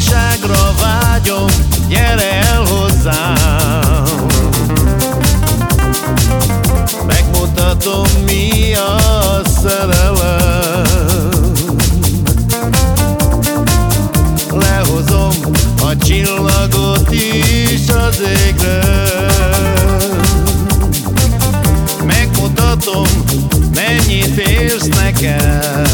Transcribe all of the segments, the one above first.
szabadságra vágyom, gyere el hozzám. Megmutatom mi a szerelem. Lehozom a csillagot is az égre. Megmutatom mennyit érsz nekem.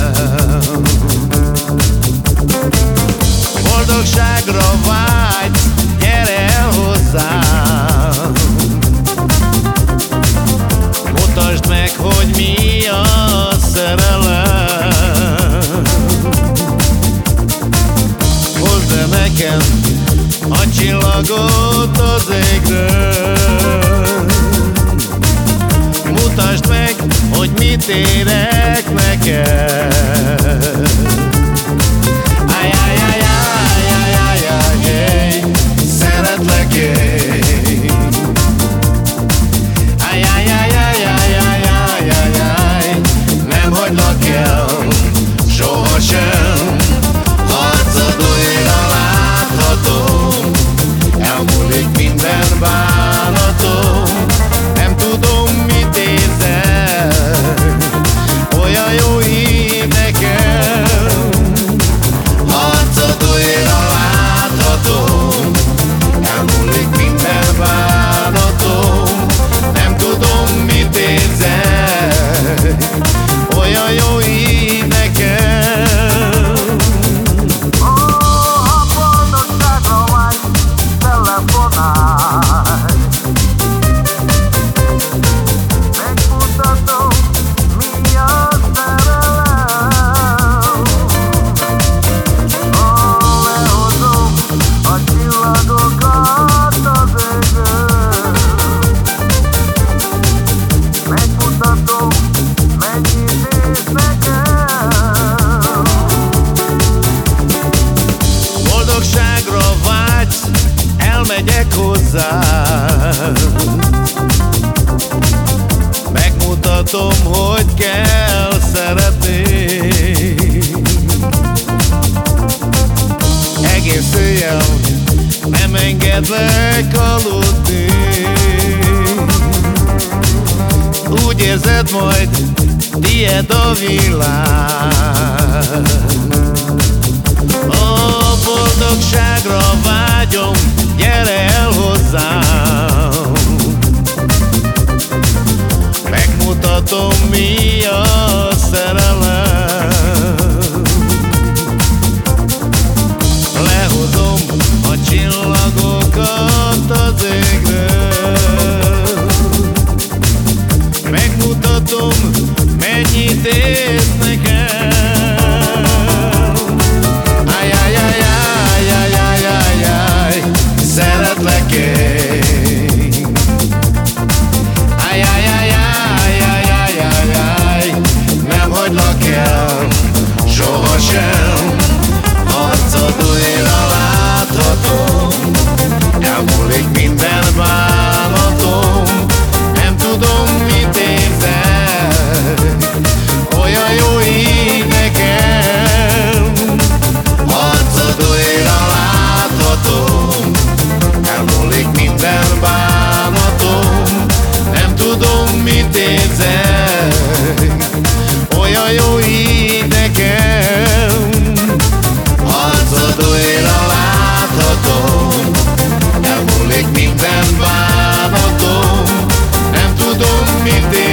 Nekem a csillagot az égről. Mutasd meg, hogy mit érek neked elmegyek hozzá Megmutatom, hogy kell szeretni. Egész éjjel nem engedlek aludni. Úgy érzed majd, tied a világ boldogságra vágyom, gyere el hozzám. Megmutatom, mi a szerelem. Lehozom a csillagokat az égről Megmutatom, mennyit érsz nekem hagylak el sohasem. Arcod újra láthatom, elmúlik minden bánatom Nem tudom, mit érzek, olyan jó így nekem. Arcod újra láthatom, elmúlik minden bánatom Nem tudom, mit érzek bánatom Elmúlik minden bánatom Nem tudom mit én